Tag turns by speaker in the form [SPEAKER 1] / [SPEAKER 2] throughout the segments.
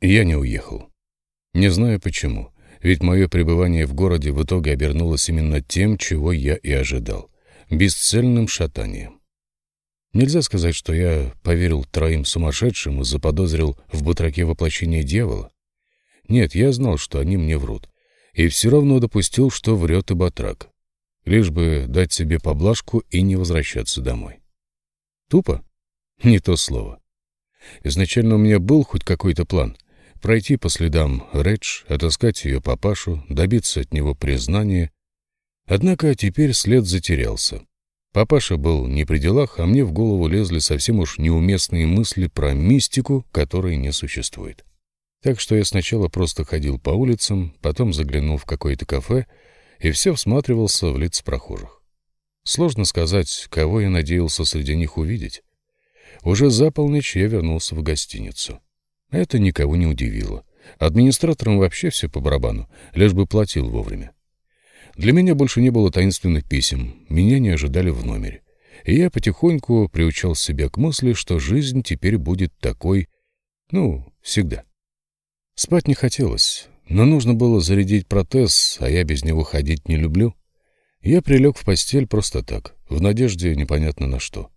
[SPEAKER 1] Я не уехал. Не знаю почему, ведь мое пребывание в городе в итоге обернулось именно тем, чего я и ожидал — бесцельным шатанием. Нельзя сказать, что я поверил троим сумасшедшим и заподозрил в батраке воплощение дьявола. Нет, я знал, что они мне врут. И все равно допустил, что врет и батрак. Лишь бы дать себе поблажку и не возвращаться домой. Тупо? Не то слово. Изначально у меня был хоть какой-то план. Пройти по следам Редж, отыскать ее папашу, добиться от него признания. Однако теперь след затерялся. Папаша был не при делах, а мне в голову лезли совсем уж неуместные мысли про мистику, которой не существует. Так что я сначала просто ходил по улицам, потом заглянул в какое-то кафе и все всматривался в лица прохожих. Сложно сказать, кого я надеялся среди них увидеть. Уже за полночь я вернулся в гостиницу. Это никого не удивило. Администраторам вообще все по барабану, лишь бы платил вовремя. Для меня больше не было таинственных писем, меня не ожидали в номере. И я потихоньку приучал себя к мысли, что жизнь теперь будет такой, ну, всегда. Спать не хотелось, но нужно было зарядить протез, а я без него ходить не люблю. Я прилег в постель просто так, в надежде непонятно на что.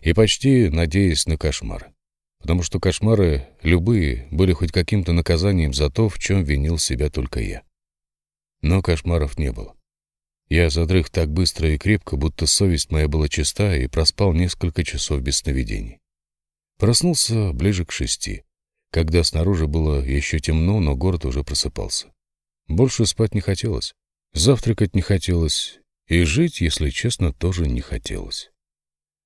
[SPEAKER 1] И почти надеясь на кошмары. Потому что кошмары, любые, были хоть каким-то наказанием за то, в чем винил себя только я. Но кошмаров не было. Я задрых так быстро и крепко, будто совесть моя была чиста, и проспал несколько часов без сновидений. Проснулся ближе к шести, когда снаружи было еще темно, но город уже просыпался. Больше спать не хотелось, завтракать не хотелось, и жить, если честно, тоже не хотелось.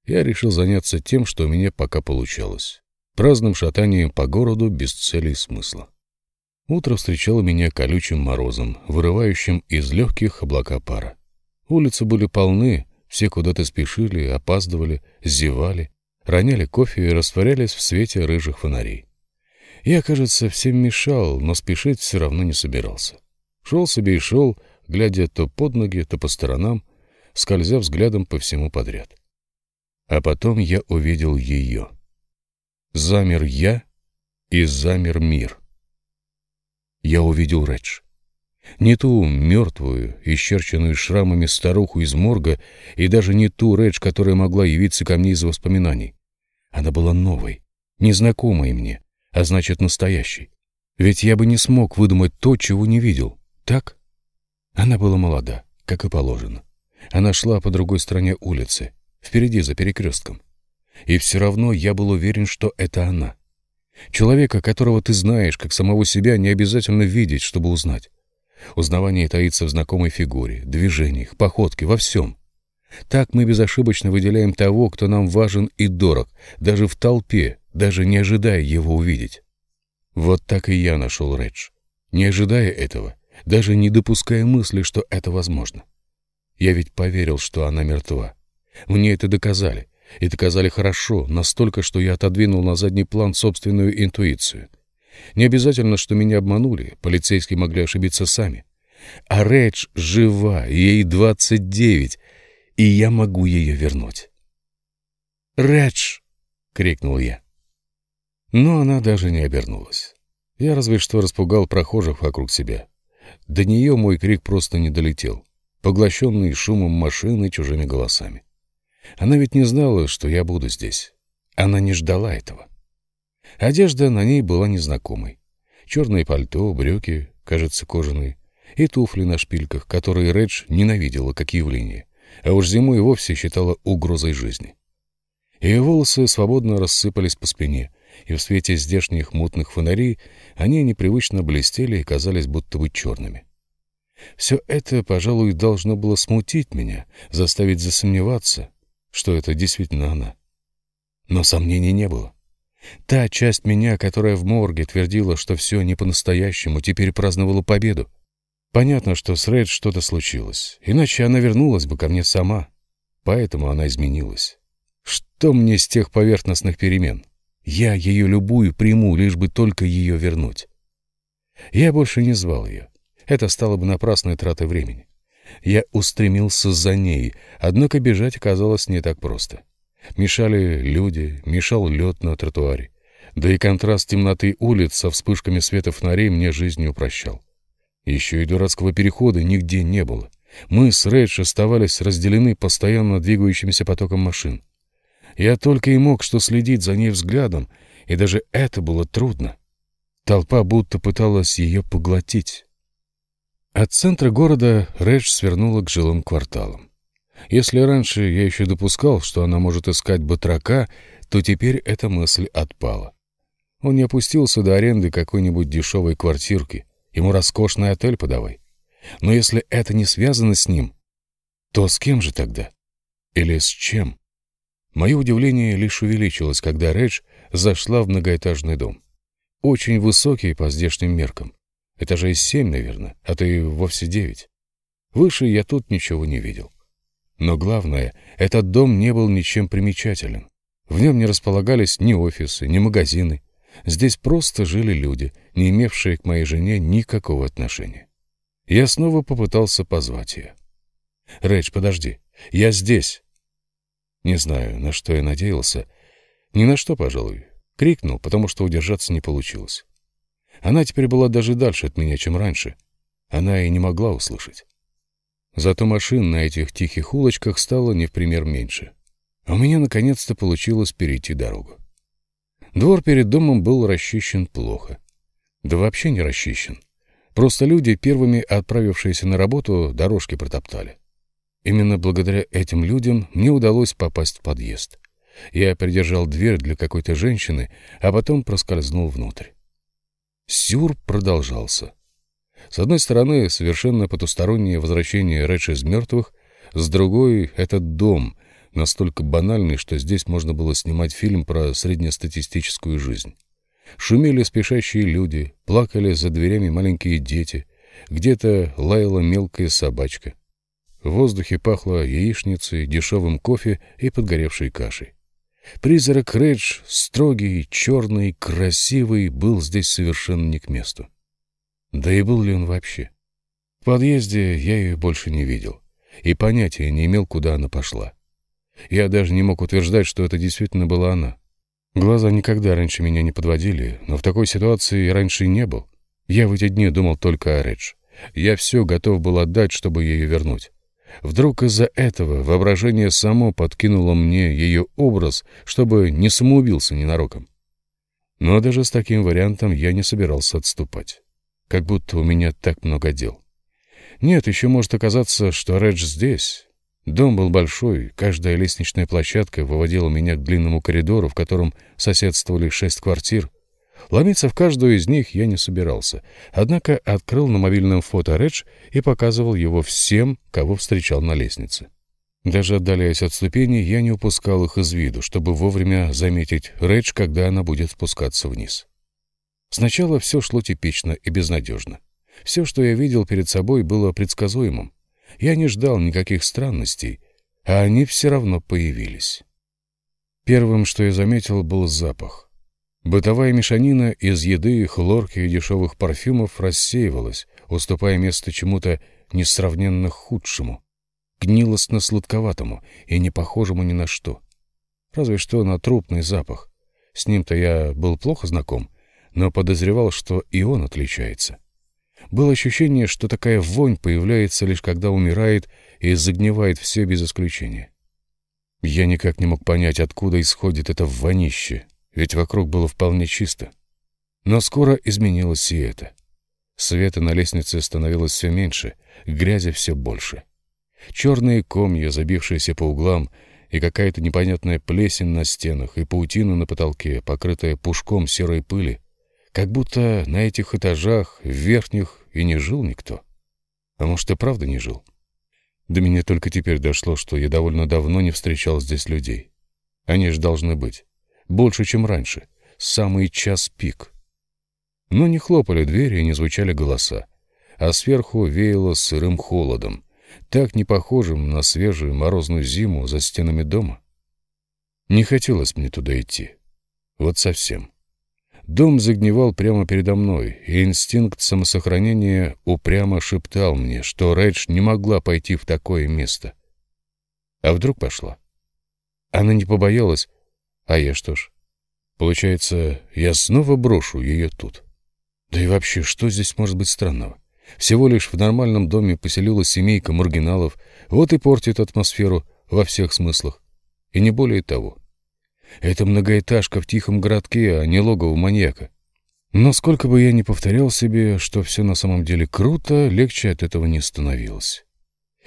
[SPEAKER 1] Я решил заняться тем, что у меня пока получалось — праздным шатанием по городу без цели и смысла. Утро встречало меня колючим морозом, вырывающим из легких облака пара. Улицы были полны, все куда-то спешили, опаздывали, зевали, роняли кофе и растворялись в свете рыжих фонарей. Я, кажется, всем мешал, но спешить все равно не собирался. Шел себе и шел, глядя то под ноги, то по сторонам, скользя взглядом по всему подряд. А потом я увидел ее. Замер я, и замер мир — я увидел Редж. Не ту мертвую, исчерченную шрамами старуху из морга, и даже не ту Редж, которая могла явиться ко мне из воспоминаний. Она была новой, незнакомой мне, а значит, настоящей. Ведь я бы не смог выдумать то, чего не видел, так? Она была молода, как и положено. Она шла по другой стороне улицы, впереди за перекрестком. И все равно я был уверен, что это она. Человека, которого ты знаешь, как самого себя, не обязательно видеть, чтобы узнать. Узнавание таится в знакомой фигуре, движениях, походке, во всем. Так мы безошибочно выделяем того, кто нам важен и дорог, даже в толпе, даже не ожидая его увидеть. Вот так и я нашел Редж. Не ожидая этого, даже не допуская мысли, что это возможно. Я ведь поверил, что она мертва. Мне это доказали. И доказали хорошо, настолько, что я отодвинул на задний план собственную интуицию. Не обязательно, что меня обманули, полицейские могли ошибиться сами. А Редж жива, ей 29, и я могу ее вернуть. «Редж!» — крикнул я. Но она даже не обернулась. Я разве что распугал прохожих вокруг себя. До нее мой крик просто не долетел, поглощенный шумом машины и чужими голосами. Она ведь не знала, что я буду здесь. Она не ждала этого. Одежда на ней была незнакомой. Черное пальто, брюки, кажется, кожаные, и туфли на шпильках, которые Редж ненавидела как явление, а уж зимой вовсе считала угрозой жизни. Ее волосы свободно рассыпались по спине, и в свете здешних мутных фонарей они непривычно блестели и казались будто бы черными. Все это, пожалуй, должно было смутить меня, заставить засомневаться, что это действительно она. Но сомнений не было. Та часть меня, которая в морге твердила, что все не по-настоящему, теперь праздновала победу. Понятно, что с Рейд что-то случилось, иначе она вернулась бы ко мне сама. Поэтому она изменилась. Что мне с тех поверхностных перемен? Я ее любую приму, лишь бы только ее вернуть. Я больше не звал ее. Это стало бы напрасной тратой времени. Я устремился за ней, однако бежать оказалось не так просто. Мешали люди, мешал лед на тротуаре. Да и контраст темноты улиц со вспышками света фонарей мне жизнь не упрощал. Еще и дурацкого перехода нигде не было. Мы с Рэдж оставались разделены постоянно двигающимся потоком машин. Я только и мог что следить за ней взглядом, и даже это было трудно. Толпа будто пыталась ее поглотить. От центра города Рэдж свернула к жилым кварталам. Если раньше я еще допускал, что она может искать батрака, то теперь эта мысль отпала. Он не опустился до аренды какой-нибудь дешевой квартирки. Ему роскошный отель подавай. Но если это не связано с ним, то с кем же тогда? Или с чем? Мое удивление лишь увеличилось, когда Редж зашла в многоэтажный дом. Очень высокий по здешним меркам. Этажей семь, наверное, а то и вовсе девять. Выше я тут ничего не видел. Но главное, этот дом не был ничем примечателен. В нем не располагались ни офисы, ни магазины. Здесь просто жили люди, не имевшие к моей жене никакого отношения. Я снова попытался позвать ее. «Рэйдж, подожди, я здесь!» Не знаю, на что я надеялся. Ни на что, пожалуй. Крикнул, потому что удержаться не получилось. Она теперь была даже дальше от меня, чем раньше. Она и не могла услышать. Зато машин на этих тихих улочках стало не в пример меньше. У меня наконец-то получилось перейти дорогу. Двор перед домом был расчищен плохо. Да вообще не расчищен. Просто люди, первыми отправившиеся на работу, дорожки протоптали. Именно благодаря этим людям мне удалось попасть в подъезд. Я придержал дверь для какой-то женщины, а потом проскользнул внутрь. Сюр продолжался. С одной стороны, совершенно потустороннее возвращение Рэдж из мертвых, с другой — этот дом, настолько банальный, что здесь можно было снимать фильм про среднестатистическую жизнь. Шумели спешащие люди, плакали за дверями маленькие дети, где-то лаяла мелкая собачка. В воздухе пахло яичницей, дешевым кофе и подгоревшей кашей. Призрак Редж, строгий, черный, красивый, был здесь совершенно не к месту. Да и был ли он вообще? В подъезде я ее больше не видел и понятия не имел, куда она пошла. Я даже не мог утверждать, что это действительно была она. Глаза никогда раньше меня не подводили, но в такой ситуации раньше не был. Я в эти дни думал только о Редж. Я все готов был отдать, чтобы ее вернуть. Вдруг из-за этого воображение само подкинуло мне ее образ, чтобы не самоубился ненароком. Но даже с таким вариантом я не собирался отступать. Как будто у меня так много дел. Нет, еще может оказаться, что Редж здесь. Дом был большой, каждая лестничная площадка выводила меня к длинному коридору, в котором соседствовали шесть квартир. Ломиться в каждую из них я не собирался, однако открыл на мобильном фото Редж и показывал его всем, кого встречал на лестнице. Даже отдаляясь от ступеней, я не упускал их из виду, чтобы вовремя заметить Редж, когда она будет спускаться вниз. Сначала все шло типично и безнадежно. Все, что я видел перед собой, было предсказуемым. Я не ждал никаких странностей, а они все равно появились. Первым, что я заметил, был запах. Бытовая мешанина из еды, хлорки и дешевых парфюмов рассеивалась, уступая место чему-то несравненно худшему, гнилостно-сладковатому и не похожему ни на что. Разве что на трупный запах. С ним-то я был плохо знаком, но подозревал, что и он отличается. Было ощущение, что такая вонь появляется лишь когда умирает и загнивает все без исключения. Я никак не мог понять, откуда исходит это вонище, ведь вокруг было вполне чисто. Но скоро изменилось и это. Света на лестнице становилось все меньше, грязи все больше. Черные комья, забившиеся по углам, и какая-то непонятная плесень на стенах, и паутина на потолке, покрытая пушком серой пыли, как будто на этих этажах, верхних, и не жил никто. А может, и правда не жил. До меня только теперь дошло, что я довольно давно не встречал здесь людей. Они же должны быть. Больше, чем раньше. Самый час пик. Но не хлопали двери и не звучали голоса. А сверху веяло сырым холодом, так не похожим на свежую морозную зиму за стенами дома. Не хотелось мне туда идти. Вот совсем. Дом загнивал прямо передо мной, и инстинкт самосохранения упрямо шептал мне, что Рэдж не могла пойти в такое место. А вдруг пошла? Она не побоялась, а я что ж? Получается, я снова брошу ее тут. Да и вообще, что здесь может быть странного? Всего лишь в нормальном доме поселилась семейка маргиналов, вот и портит атмосферу во всех смыслах. И не более того. Это многоэтажка в тихом городке, а не логово маньяка. Но сколько бы я ни повторял себе, что все на самом деле круто, легче от этого не становилось.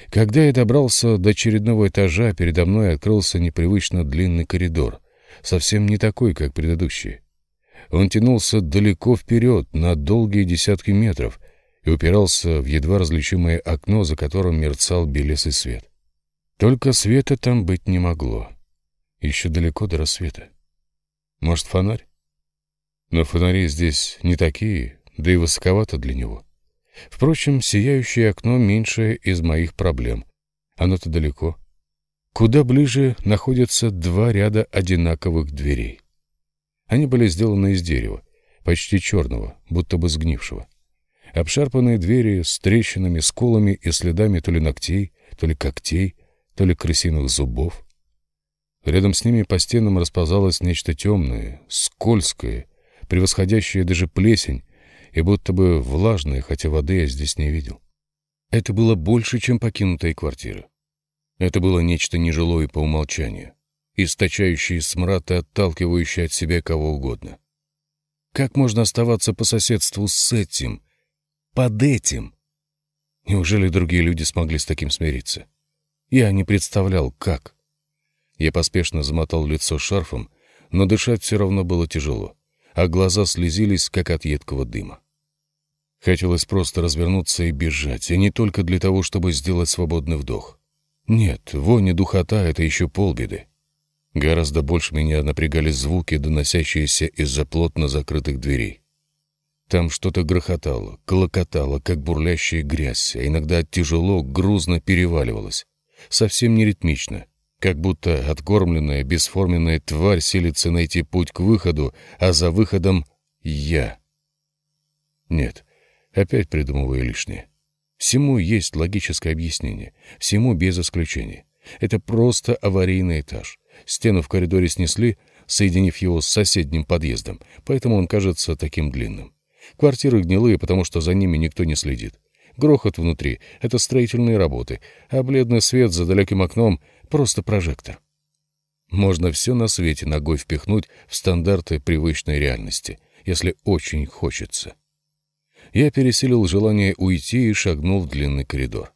[SPEAKER 1] Когда я добрался до очередного этажа, передо мной открылся непривычно длинный коридор, совсем не такой, как предыдущий. Он тянулся далеко вперед, на долгие десятки метров, и упирался в едва различимое окно, за которым мерцал белесый свет. Только света там быть не могло. Еще далеко до рассвета. Может, фонарь? Но фонари здесь не такие, да и высоковато для него. Впрочем, сияющее окно меньшее из моих проблем. Оно-то далеко. Куда ближе находятся два ряда одинаковых дверей. Они были сделаны из дерева, почти черного, будто бы сгнившего. Обшарпанные двери с трещинами, сколами и следами то ли ногтей, то ли когтей, то ли крысиных зубов. Рядом с ними по стенам расползалось нечто темное, скользкое, превосходящее даже плесень, и будто бы влажное, хотя воды я здесь не видел. Это было больше, чем покинутая квартира. Это было нечто нежилое по умолчанию, источающее смрад и отталкивающее от себя кого угодно. Как можно оставаться по соседству с этим, под этим? Неужели другие люди смогли с таким смириться? Я не представлял, как. Я поспешно замотал лицо шарфом, но дышать все равно было тяжело, а глаза слезились, как от едкого дыма. Хотелось просто развернуться и бежать, и не только для того, чтобы сделать свободный вдох. Нет, вонь и духота — это еще полбеды. Гораздо больше меня напрягали звуки, доносящиеся из-за плотно закрытых дверей. Там что-то грохотало, колокотало, как бурлящая грязь, а иногда тяжело, грузно переваливалось. Совсем не ритмично, как будто откормленная, бесформенная тварь силится найти путь к выходу, а за выходом — я. Нет, опять придумываю лишнее. Всему есть логическое объяснение, всему без исключения. Это просто аварийный этаж. Стену в коридоре снесли, соединив его с соседним подъездом, поэтому он кажется таким длинным. Квартиры гнилые, потому что за ними никто не следит. Грохот внутри — это строительные работы, а бледный свет за далеким окном — просто прожектор. Можно все на свете ногой впихнуть в стандарты привычной реальности, если очень хочется. Я пересилил желание уйти и шагнул в длинный коридор.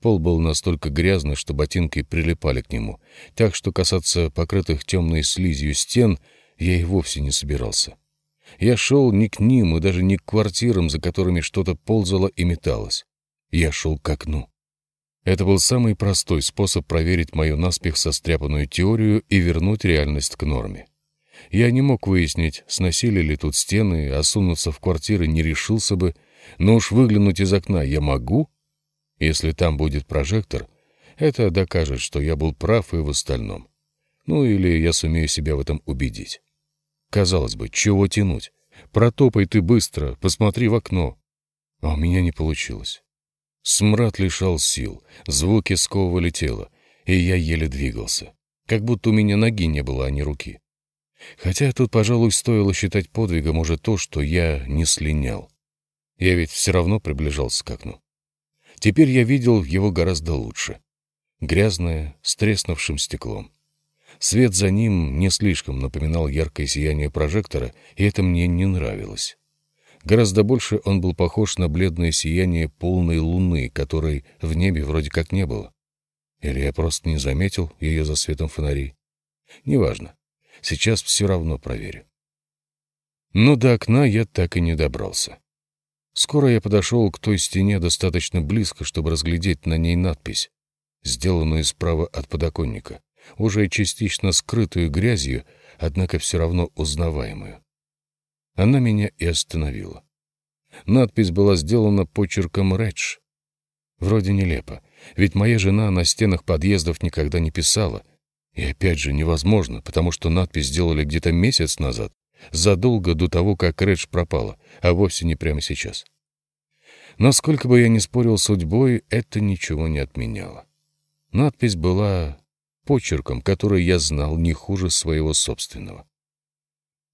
[SPEAKER 1] Пол был настолько грязный, что ботинки прилипали к нему, так что касаться покрытых темной слизью стен я и вовсе не собирался. Я шел не к ним и даже не к квартирам, за которыми что-то ползало и металось. Я шел к окну. Это был самый простой способ проверить мою наспех состряпанную теорию и вернуть реальность к норме. Я не мог выяснить, сносили ли тут стены, а сунуться в квартиры не решился бы, но уж выглянуть из окна я могу. Если там будет прожектор, это докажет, что я был прав и в остальном. Ну или я сумею себя в этом убедить. Казалось бы, чего тянуть? Протопай ты быстро, посмотри в окно. А у меня не получилось. Смрад лишал сил, звуки сковывали тело, и я еле двигался. Как будто у меня ноги не было, а не руки. Хотя тут, пожалуй, стоило считать подвигом уже то, что я не слинял. Я ведь все равно приближался к окну. Теперь я видел его гораздо лучше. Грязное, с треснувшим стеклом. Свет за ним не слишком напоминал яркое сияние прожектора, и это мне не нравилось. Гораздо больше он был похож на бледное сияние полной луны, которой в небе вроде как не было. Или я просто не заметил ее за светом фонарей. Неважно. Сейчас все равно проверю. Но до окна я так и не добрался. Скоро я подошел к той стене достаточно близко, чтобы разглядеть на ней надпись, сделанную справа от подоконника уже частично скрытую грязью, однако все равно узнаваемую. Она меня и остановила. Надпись была сделана почерком «Редж». Вроде нелепо, ведь моя жена на стенах подъездов никогда не писала. И опять же невозможно, потому что надпись сделали где-то месяц назад, задолго до того, как Редж пропала, а вовсе не прямо сейчас. Но сколько бы я ни спорил с судьбой, это ничего не отменяло. Надпись была почерком, который я знал не хуже своего собственного.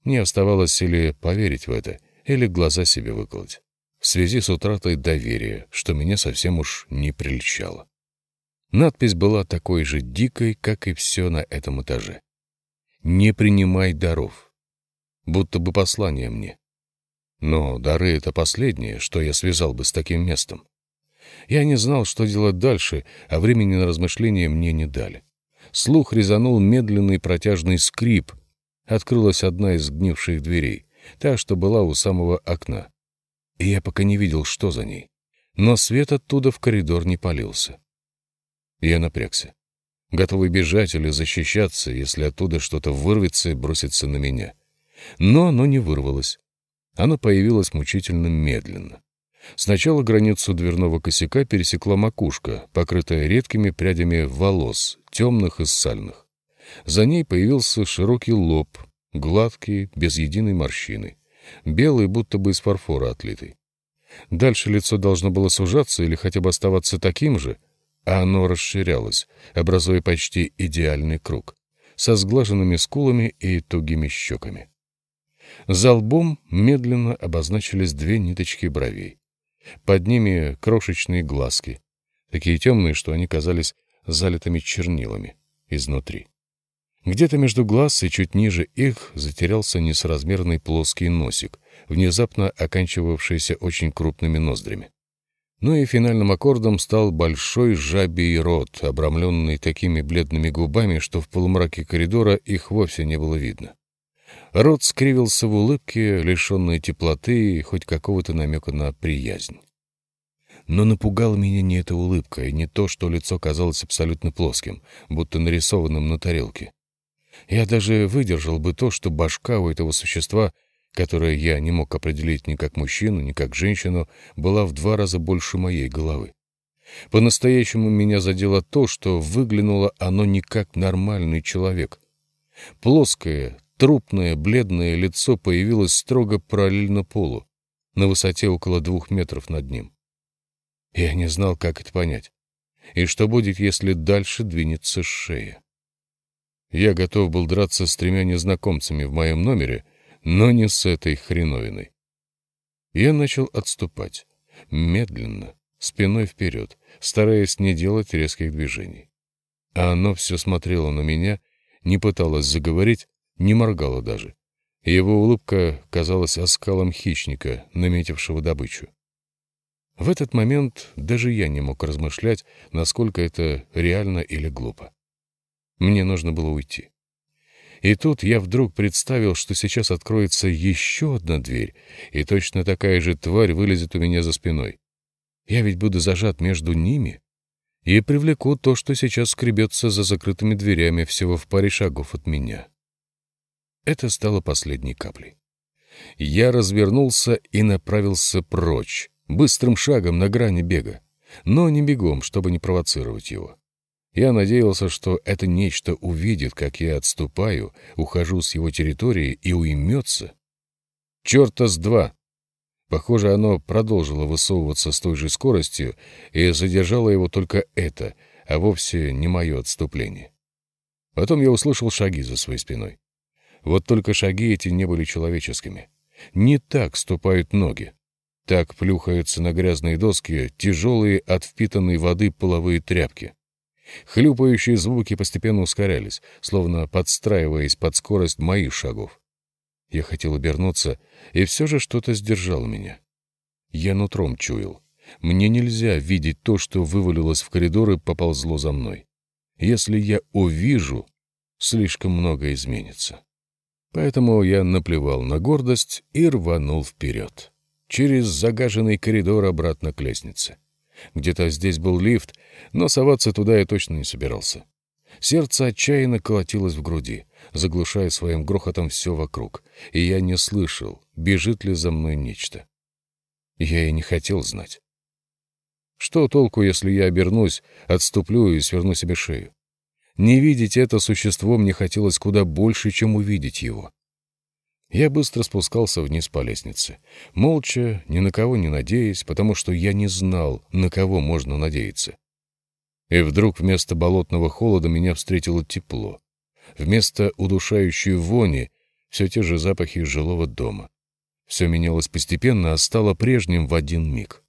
[SPEAKER 1] Мне оставалось или поверить в это, или глаза себе выколоть. В связи с утратой доверия, что меня совсем уж не прельщало. Надпись была такой же дикой, как и все на этом этаже. «Не принимай даров». Будто бы послание мне. Но дары — это последнее, что я связал бы с таким местом. Я не знал, что делать дальше, а времени на размышления мне не дали. Слух резанул медленный протяжный скрип. Открылась одна из гнивших дверей, та, что была у самого окна. И я пока не видел, что за ней. Но свет оттуда в коридор не полился. Я напрягся. Готовый бежать или защищаться, если оттуда что-то вырвется и бросится на меня. Но оно не вырвалось. Оно появилось мучительно медленно. Сначала границу дверного косяка пересекла макушка, покрытая редкими прядями волос, темных и сальных. За ней появился широкий лоб, гладкий, без единой морщины, белый, будто бы из фарфора отлитый. Дальше лицо должно было сужаться или хотя бы оставаться таким же, а оно расширялось, образуя почти идеальный круг, со сглаженными скулами и тугими щеками. За лбом медленно обозначились две ниточки бровей. Под ними крошечные глазки, такие темные, что они казались залитыми чернилами изнутри. Где-то между глаз и чуть ниже их затерялся несоразмерный плоский носик, внезапно оканчивавшийся очень крупными ноздрями. Ну и финальным аккордом стал большой жабий рот, обрамленный такими бледными губами, что в полумраке коридора их вовсе не было видно. Рот скривился в улыбке, лишенной теплоты и хоть какого-то намека на приязнь. Но напугала меня не эта улыбка и не то, что лицо казалось абсолютно плоским, будто нарисованным на тарелке. Я даже выдержал бы то, что башка у этого существа которое я не мог определить ни как мужчину, ни как женщину, была в два раза больше моей головы. По-настоящему меня задело то, что выглянуло оно не как нормальный человек. Плоское, трупное, бледное лицо появилось строго параллельно полу, на высоте около двух метров над ним. Я не знал, как это понять. И что будет, если дальше двинется шея? Я готов был драться с тремя незнакомцами в моем номере — но не с этой хреновиной. Я начал отступать, медленно, спиной вперед, стараясь не делать резких движений. А оно все смотрело на меня, не пыталось заговорить, не моргало даже. Его улыбка казалась оскалом хищника, наметившего добычу. В этот момент даже я не мог размышлять, насколько это реально или глупо. Мне нужно было уйти. И тут я вдруг представил, что сейчас откроется еще одна дверь, и точно такая же тварь вылезет у меня за спиной. Я ведь буду зажат между ними и привлеку то, что сейчас скребется за закрытыми дверями всего в паре шагов от меня. Это стало последней каплей. Я развернулся и направился прочь, быстрым шагом на грани бега, но не бегом, чтобы не провоцировать его. Я надеялся, что это нечто увидит, как я отступаю, ухожу с его территории и уймется. Черта с два! Похоже, оно продолжило высовываться с той же скоростью, и задержало его только это, а вовсе не мое отступление. Потом я услышал шаги за своей спиной. Вот только шаги эти не были человеческими. Не так ступают ноги. Так плюхаются на грязные доски тяжелые от впитанной воды половые тряпки. Хлюпающие звуки постепенно ускорялись, словно подстраиваясь под скорость моих шагов. Я хотел обернуться, и все же что-то сдержало меня. Я нутром чуял. Мне нельзя видеть то, что вывалилось в коридор и поползло за мной. Если я увижу, слишком много изменится. Поэтому я наплевал на гордость и рванул вперед. Через загаженный коридор обратно к лестнице. Где-то здесь был лифт, но соваться туда я точно не собирался. Сердце отчаянно колотилось в груди, заглушая своим грохотом все вокруг, и я не слышал, бежит ли за мной нечто. Я и не хотел знать. Что толку, если я обернусь, отступлю и сверну себе шею? Не видеть это существо мне хотелось куда больше, чем увидеть его. Я быстро спускался вниз по лестнице, молча, ни на кого не надеясь, потому что я не знал, на кого можно надеяться. И вдруг вместо болотного холода меня встретило тепло. Вместо удушающей вони все те же запахи жилого дома. Все менялось постепенно, а стало прежним в один миг.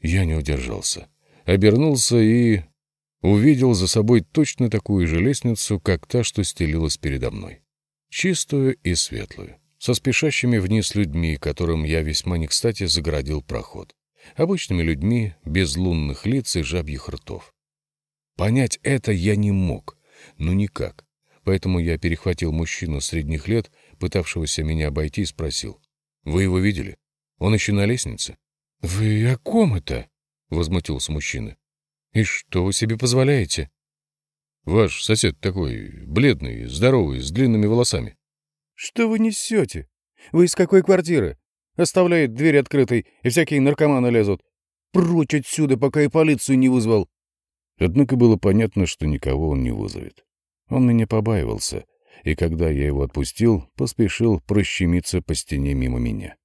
[SPEAKER 1] Я не удержался. Обернулся и увидел за собой точно такую же лестницу, как та, что стелилась передо мной. Чистую и светлую, со спешащими вниз людьми, которым я весьма не кстати загородил проход. Обычными людьми, без лунных лиц и жабьих ртов. Понять это я не мог, но никак. Поэтому я перехватил мужчину средних лет, пытавшегося меня обойти, и спросил. «Вы его видели? Он еще на лестнице?» «Вы о ком это?» — возмутился мужчина. «И что вы себе позволяете?» «Ваш сосед такой, бледный, здоровый, с длинными волосами».
[SPEAKER 2] «Что вы несете? Вы из какой квартиры? Оставляет дверь открытой, и всякие наркоманы лезут. Прочь отсюда, пока и полицию не вызвал».
[SPEAKER 1] Однако было понятно, что никого он не вызовет. Он меня побаивался, и когда я его отпустил, поспешил прощемиться по стене мимо меня.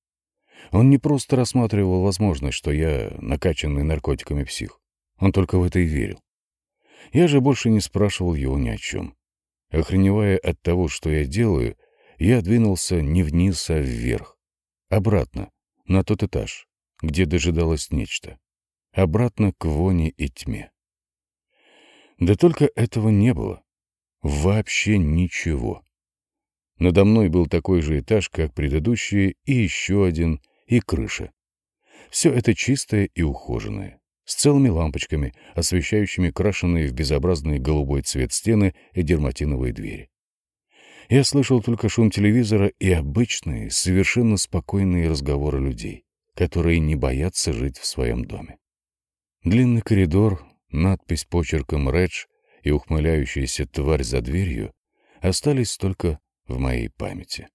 [SPEAKER 1] Он не просто рассматривал возможность, что я накачанный наркотиками псих. Он только в это и верил. Я же больше не спрашивал его ни о чем. Охреневая от того, что я делаю, я двинулся не вниз, а вверх. Обратно, на тот этаж, где дожидалось нечто. Обратно к воне и тьме. Да только этого не было. Вообще ничего. Надо мной был такой же этаж, как предыдущие, и еще один, и крыша. Все это чистое и ухоженное, с целыми лампочками, освещающими крашенные в безобразный голубой цвет стены и дерматиновые двери. Я слышал только шум телевизора и обычные, совершенно спокойные разговоры людей, которые не боятся жить в своем доме. Длинный коридор, надпись почерком «Редж» и ухмыляющаяся тварь за дверью остались только в моей памяти.